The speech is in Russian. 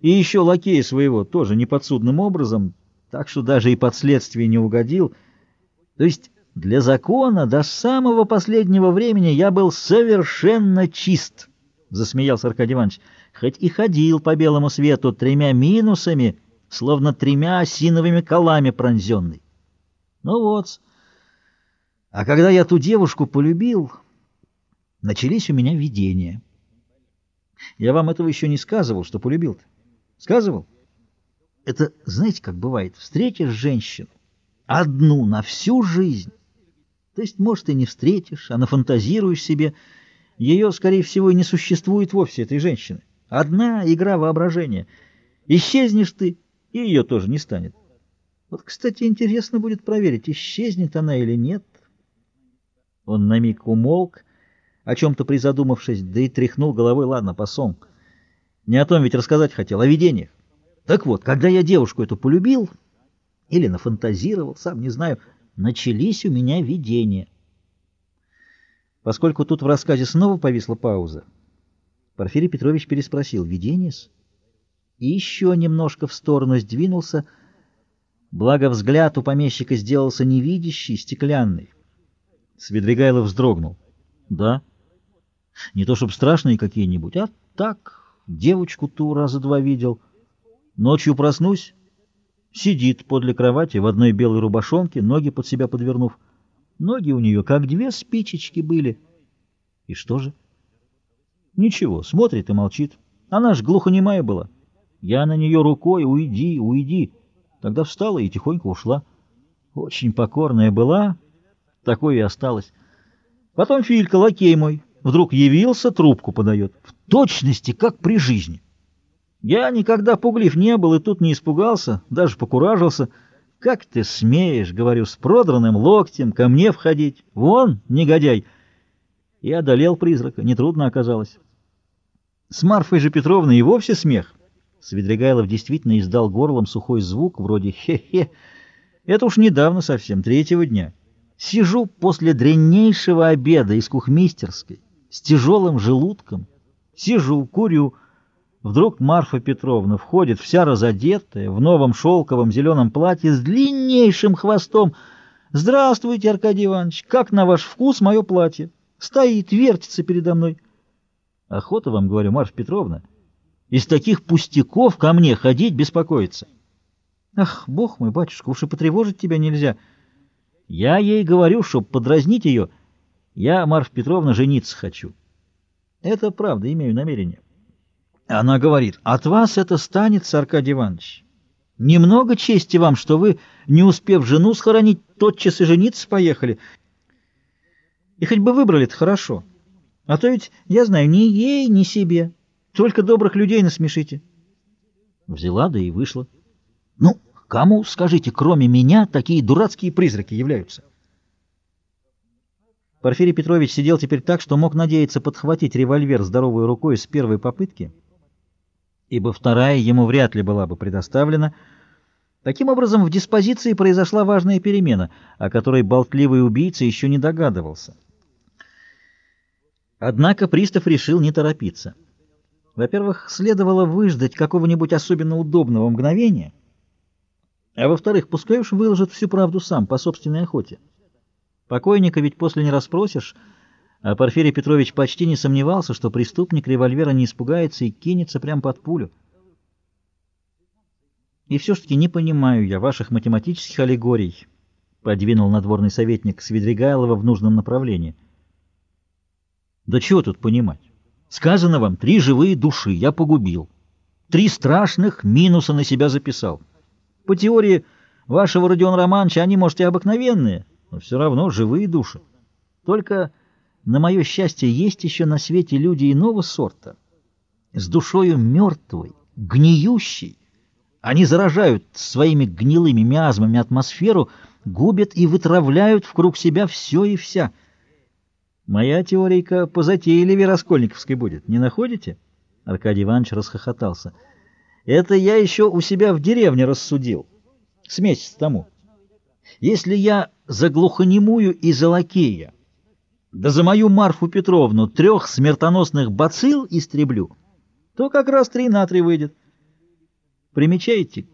И еще лакея своего тоже неподсудным образом, так что даже и под следствие не угодил. То есть для закона до самого последнего времени я был совершенно чист, — засмеялся Аркадий Иванович, — хоть и ходил по белому свету тремя минусами, словно тремя осиновыми колами пронзенный. Ну вот, а когда я ту девушку полюбил, начались у меня видения. Я вам этого еще не сказывал, что полюбил-то. Сказывал? Это, знаете, как бывает, встретишь женщину, одну на всю жизнь. То есть, может, и не встретишь, а нафантазируешь себе. Ее, скорее всего, и не существует вовсе, этой женщины. Одна игра воображения. Исчезнешь ты, и ее тоже не станет. Вот, кстати, интересно будет проверить, исчезнет она или нет. Он на миг умолк, о чем-то призадумавшись, да и тряхнул головой, ладно, посом. Не о том ведь рассказать хотел, о видениях. Так вот, когда я девушку эту полюбил, или нафантазировал, сам не знаю, начались у меня видения. Поскольку тут в рассказе снова повисла пауза, Порфирий Петрович переспросил, видение-с? И еще немножко в сторону сдвинулся, благо взгляд у помещика сделался невидящий, стеклянный. Свидригайлов вздрогнул. Да. Не то чтобы страшные какие-нибудь, а так, девочку ту раза два видел. Ночью проснусь, сидит подле кровати в одной белой рубашонке, ноги под себя подвернув. Ноги у нее как две спичечки были. И что же? Ничего, смотрит и молчит. Она ж глухонемая была. Я на нее рукой «Уйди, уйди!» Тогда встала и тихонько ушла. Очень покорная была, такой и осталась. Потом Филька, лакей мой, вдруг явился, трубку подает. В точности, как при жизни. Я никогда пуглив не был и тут не испугался, даже покуражился. «Как ты смеешь, — говорю, — с продранным локтем ко мне входить? Вон, негодяй!» И одолел призрака, нетрудно оказалось. С Марфой же Петровной и вовсе смех. Свидригайлов действительно издал горлом сухой звук, вроде «хе-хе». Это уж недавно совсем, третьего дня. Сижу после дреннейшего обеда из кухмистерской, с тяжелым желудком. Сижу, курю. Вдруг Марфа Петровна входит, вся разодетая, в новом шелковом зеленом платье с длиннейшим хвостом. «Здравствуйте, Аркадий Иванович! Как на ваш вкус мое платье?» Стоит, вертится передо мной. Охота вам, говорю, Марфа Петровна, из таких пустяков ко мне ходить беспокоиться. Ах, бог мой, батюшка, уж и потревожить тебя нельзя. Я ей говорю, чтоб подразнить ее, я, Марфа Петровна, жениться хочу. Это правда, имею намерение. Она говорит, от вас это станется, Аркадий Иванович. Немного чести вам, что вы, не успев жену схоронить, тотчас и жениться поехали. И хоть бы выбрали-то хорошо. А то ведь, я знаю, ни ей, ни себе. Только добрых людей насмешите. Взяла, да и вышла. Ну, кому, скажите, кроме меня, такие дурацкие призраки являются? Порфирий Петрович сидел теперь так, что мог надеяться подхватить револьвер здоровой рукой с первой попытки, ибо вторая ему вряд ли была бы предоставлена. Таким образом, в диспозиции произошла важная перемена, о которой болтливый убийца еще не догадывался. Однако пристав решил не торопиться. Во-первых, следовало выждать какого-нибудь особенно удобного мгновения, а во-вторых, пускай уж выложит всю правду сам, по собственной охоте. Покойника ведь после не расспросишь, а Порфирий Петрович почти не сомневался, что преступник револьвера не испугается и кинется прямо под пулю. «И все-таки не понимаю я ваших математических аллегорий», — подвинул надворный советник Свидригайлова в нужном направлении. «Да чего тут понимать? Сказано вам, три живые души я погубил. Три страшных минуса на себя записал. По теории вашего Родиона Романовича они, может, и обыкновенные, но все равно живые души. Только, на мое счастье, есть еще на свете люди иного сорта, с душою мертвой, гниющей. Они заражают своими гнилыми миазмами атмосферу, губят и вытравляют в себя все и вся. Моя теорийка позатейливее Раскольниковской будет, не находите? Аркадий Иванович расхохотался. Это я еще у себя в деревне рассудил, с месяц тому. Если я за глухонемую и за лакея, да за мою Марфу Петровну трех смертоносных бацилл истреблю, то как раз три на три выйдет. Примечаете,